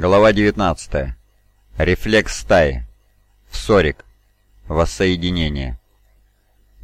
Глава 19. Рефлекс стаи. Всорик. Воссоединение.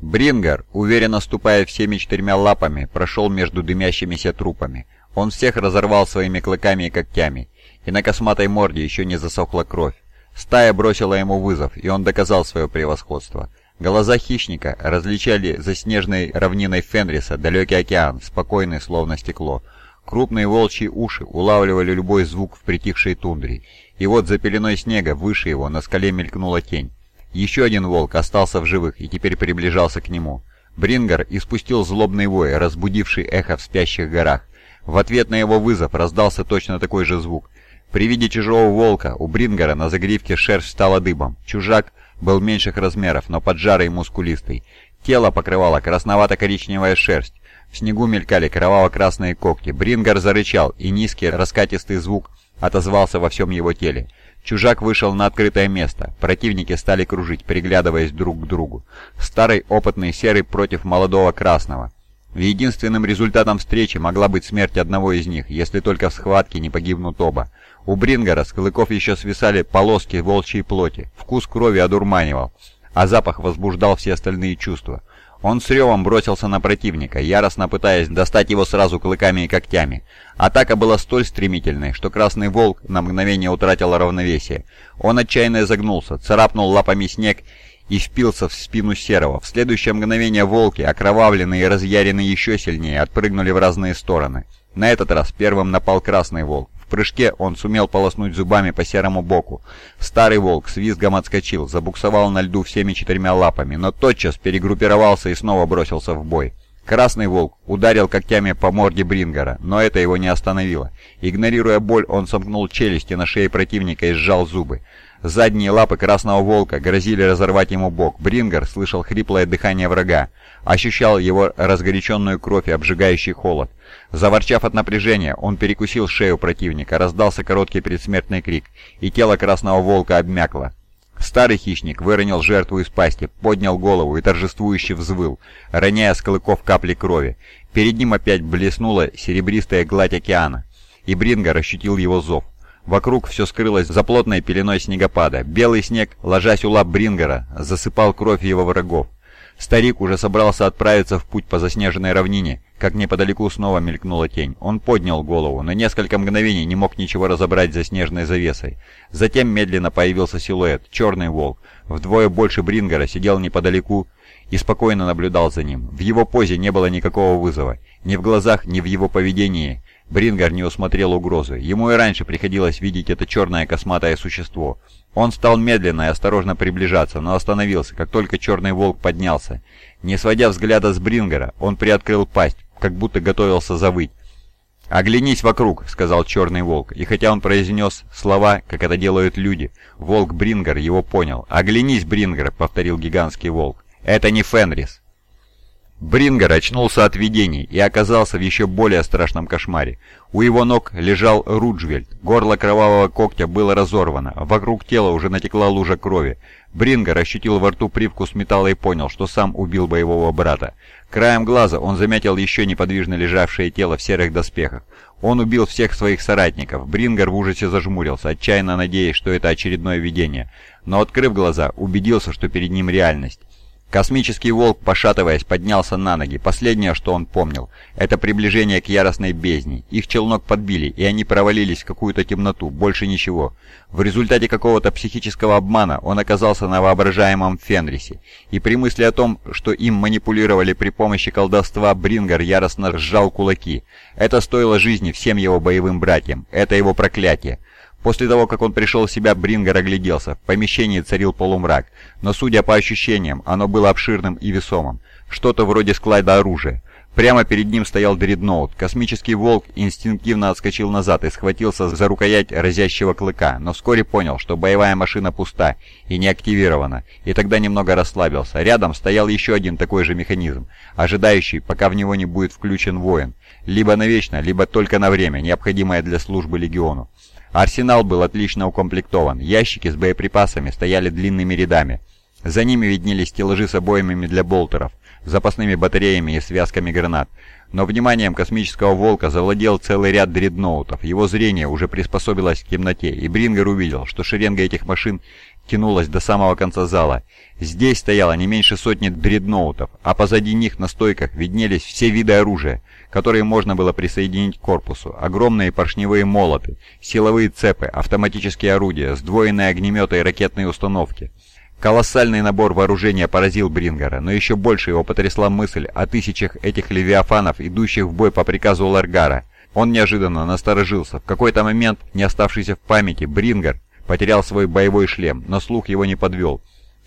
Брингер, уверенно ступая всеми четырьмя лапами, прошел между дымящимися трупами. Он всех разорвал своими клыками и когтями, и на косматой морде еще не засохла кровь. Стая бросила ему вызов, и он доказал свое превосходство. Глаза хищника различали за снежной равниной Фенриса далекий океан, спокойный, словно стекло. Крупные волчьи уши улавливали любой звук в притихшей тундре, и вот за пеленой снега выше его на скале мелькнула тень. Еще один волк остался в живых и теперь приближался к нему. Брингер испустил злобный вой, разбудивший эхо в спящих горах. В ответ на его вызов раздался точно такой же звук. При виде чужого волка у Брингера на загривке шерсть стала дыбом. Чужак был меньших размеров, но поджарый и мускулистый. Тело покрывало красновато-коричневая шерсть. В снегу мелькали кроваво-красные когти. Брингер зарычал, и низкий раскатистый звук отозвался во всем его теле. Чужак вышел на открытое место. Противники стали кружить, приглядываясь друг к другу. Старый опытный серый против молодого красного. Единственным результатом встречи могла быть смерть одного из них, если только в схватке не погибнут оба. У Брингера с клыков еще свисали полоски волчьей плоти. Вкус крови одурманивал, а запах возбуждал все остальные чувства. Он с ревом бросился на противника, яростно пытаясь достать его сразу клыками и когтями. Атака была столь стремительной, что Красный Волк на мгновение утратил равновесие. Он отчаянно изогнулся, царапнул лапами снег и впился в спину Серого. В следующее мгновение волки, окровавленные и разъяренные еще сильнее, отпрыгнули в разные стороны. На этот раз первым напал Красный Волк. Прыжке он сумел полоснуть зубами по серому боку. Старый волк с визгом отскочил, забуксовал на льду всеми четырьмя лапами, но тотчас перегруппировался и снова бросился в бой. Красный волк ударил когтями по морде Брингера, но это его не остановило. Игнорируя боль, он сомкнул челюсти на шее противника и сжал зубы. Задние лапы красного волка грозили разорвать ему бок. Брингер слышал хриплое дыхание врага, ощущал его разгоряченную кровь и обжигающий холод. Заворчав от напряжения, он перекусил шею противника, раздался короткий предсмертный крик, и тело красного волка обмякло. Старый хищник выронил жертву из пасти, поднял голову и торжествующе взвыл, роняя с клыков капли крови. Перед ним опять блеснула серебристая гладь океана, и Брингер ощутил его зов. Вокруг все скрылось за плотной пеленой снегопада. Белый снег, ложась у лап Брингера, засыпал кровь его врагов. Старик уже собрался отправиться в путь по заснеженной равнине, как неподалеку снова мелькнула тень. Он поднял голову, на несколько мгновений не мог ничего разобрать за снежной завесой. Затем медленно появился силуэт, черный волк. Вдвое больше Брингера сидел неподалеку и спокойно наблюдал за ним. В его позе не было никакого вызова. Ни в глазах, ни в его поведении Брингер не усмотрел угрозы. Ему и раньше приходилось видеть это черное косматое существо. Он стал медленно и осторожно приближаться, но остановился, как только черный волк поднялся. Не сводя взгляда с Брингера, он приоткрыл пасть, как будто готовился завыть. «Оглянись вокруг», — сказал черный волк, и хотя он произнес слова, как это делают люди, волк Брингер его понял. «Оглянись, Брингер», — повторил гигантский волк. «Это не Фенрис». Брингер очнулся от видений и оказался в еще более страшном кошмаре. У его ног лежал Руджвельд, горло кровавого когтя было разорвано, вокруг тела уже натекла лужа крови. Брингер ощутил во рту привкус металла и понял, что сам убил боевого брата. Краем глаза он заметил еще неподвижно лежавшее тело в серых доспехах. Он убил всех своих соратников. Брингер в ужасе зажмурился, отчаянно надеясь, что это очередное видение. Но, открыв глаза, убедился, что перед ним реальность. Космический волк, пошатываясь, поднялся на ноги. Последнее, что он помнил, это приближение к яростной бездне. Их челнок подбили, и они провалились в какую-то темноту, больше ничего. В результате какого-то психического обмана он оказался на воображаемом Фенрисе. И при мысли о том, что им манипулировали при помощи колдовства, Брингер яростно сжал кулаки. Это стоило жизни всем его боевым братьям. Это его проклятие. После того, как он пришел в себя, Брингер огляделся. В помещении царил полумрак, но, судя по ощущениям, оно было обширным и весомым. Что-то вроде склада оружия. Прямо перед ним стоял дредноут. Космический волк инстинктивно отскочил назад и схватился за рукоять разящего клыка, но вскоре понял, что боевая машина пуста и не активирована, и тогда немного расслабился. Рядом стоял еще один такой же механизм, ожидающий, пока в него не будет включен воин. Либо навечно, либо только на время, необходимое для службы легиону. Арсенал был отлично укомплектован, ящики с боеприпасами стояли длинными рядами. За ними виднелись стеллажи с обоймами для болтеров, запасными батареями и связками гранат. Но вниманием космического волка завладел целый ряд дредноутов. Его зрение уже приспособилось к темноте, и Брингер увидел, что шеренга этих машин тянулась до самого конца зала. Здесь стояло не меньше сотни дредноутов, а позади них на стойках виднелись все виды оружия, которые можно было присоединить к корпусу. Огромные поршневые молоты, силовые цепы, автоматические орудия, сдвоенные огнеметы и ракетные установки. Колоссальный набор вооружения поразил Брингера, но еще больше его потрясла мысль о тысячах этих левиафанов, идущих в бой по приказу Ларгара. Он неожиданно насторожился. В какой-то момент, не оставшийся в памяти, Брингер потерял свой боевой шлем, но слух его не подвел.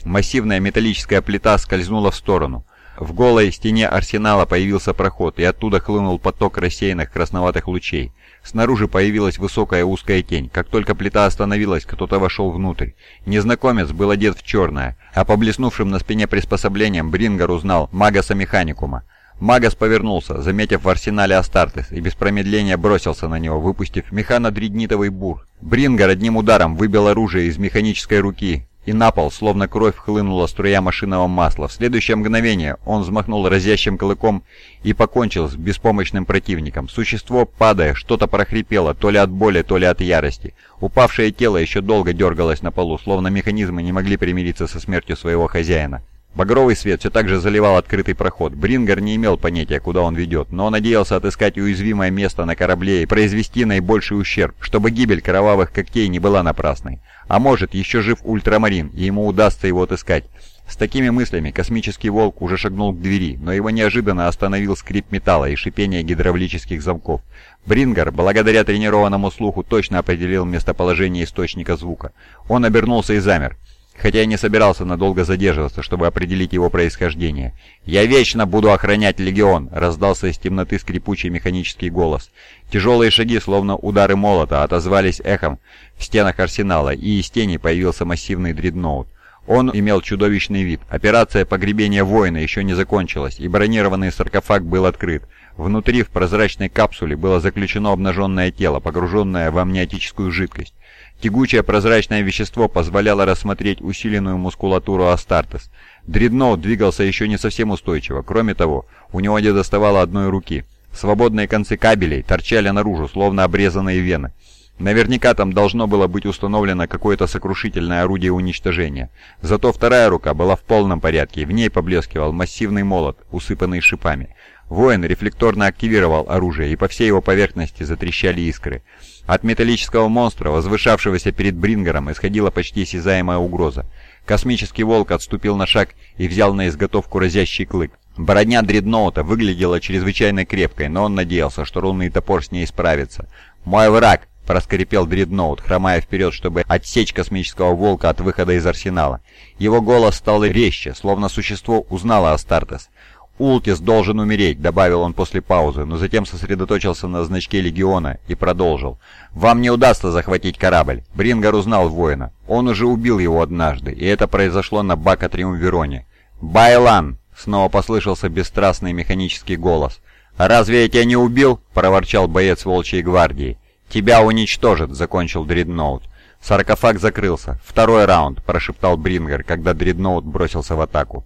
Массивная металлическая плита скользнула в сторону. В голой стене арсенала появился проход, и оттуда хлынул поток рассеянных красноватых лучей. Снаружи появилась высокая узкая тень. Как только плита остановилась, кто-то вошел внутрь. Незнакомец был одет в черное, а по блеснувшим на спине приспособлениям Брингер узнал Магаса Механикума. Магас повернулся, заметив в арсенале Астартес, и без промедления бросился на него, выпустив механодреднитовый бур. Брингер одним ударом выбил оружие из механической руки, и на пол, словно кровь, хлынула струя машинного масла. В следующее мгновение он взмахнул разящим клыком и покончил с беспомощным противником. Существо, падая, что-то прохрипело, то ли от боли, то ли от ярости. Упавшее тело еще долго дергалось на полу, словно механизмы не могли примириться со смертью своего хозяина. Багровый свет все так же заливал открытый проход. Брингер не имел понятия, куда он ведет, но надеялся отыскать уязвимое место на корабле и произвести наибольший ущерб, чтобы гибель кровавых когтей не была напрасной. А может, еще жив ультрамарин, и ему удастся его отыскать. С такими мыслями космический волк уже шагнул к двери, но его неожиданно остановил скрип металла и шипение гидравлических замков. Брингер, благодаря тренированному слуху, точно определил местоположение источника звука. Он обернулся и замер хотя и не собирался надолго задерживаться, чтобы определить его происхождение. «Я вечно буду охранять Легион!» — раздался из темноты скрипучий механический голос. Тяжелые шаги, словно удары молота, отозвались эхом в стенах арсенала, и из тени появился массивный дредноут. Он имел чудовищный вид. Операция погребения воина еще не закончилась, и бронированный саркофаг был открыт. Внутри, в прозрачной капсуле, было заключено обнаженное тело, погруженное в амниотическую жидкость. Тягучее прозрачное вещество позволяло рассмотреть усиленную мускулатуру Астартес. Дредноут двигался еще не совсем устойчиво. Кроме того, у него не доставало одной руки. Свободные концы кабелей торчали наружу, словно обрезанные вены. Наверняка там должно было быть установлено какое-то сокрушительное орудие уничтожения. Зато вторая рука была в полном порядке, в ней поблескивал массивный молот, усыпанный шипами. Воин рефлекторно активировал оружие, и по всей его поверхности затрещали искры. От металлического монстра, возвышавшегося перед Брингером, исходила почти осязаемая угроза. Космический волк отступил на шаг и взял на изготовку разящий клык. Бородня дредноута выглядела чрезвычайно крепкой, но он надеялся, что рунный топор с ней справится. «Мой враг!» — проскрипел дредноут, хромая вперед, чтобы отсечь космического волка от выхода из арсенала. Его голос стал резче, словно существо узнало Астартес. «Ултис должен умереть», — добавил он после паузы, но затем сосредоточился на значке Легиона и продолжил. «Вам не удастся захватить корабль». Брингар узнал воина. Он уже убил его однажды, и это произошло на Бака Триумвироне. «Байлан!» — снова послышался бесстрастный механический голос. «Разве я тебя не убил?» — проворчал боец Волчьей гвардии. «Тебя уничтожат», — закончил Дредноут. Саркофаг закрылся. «Второй раунд», — прошептал Брингер, когда Дредноут бросился в атаку.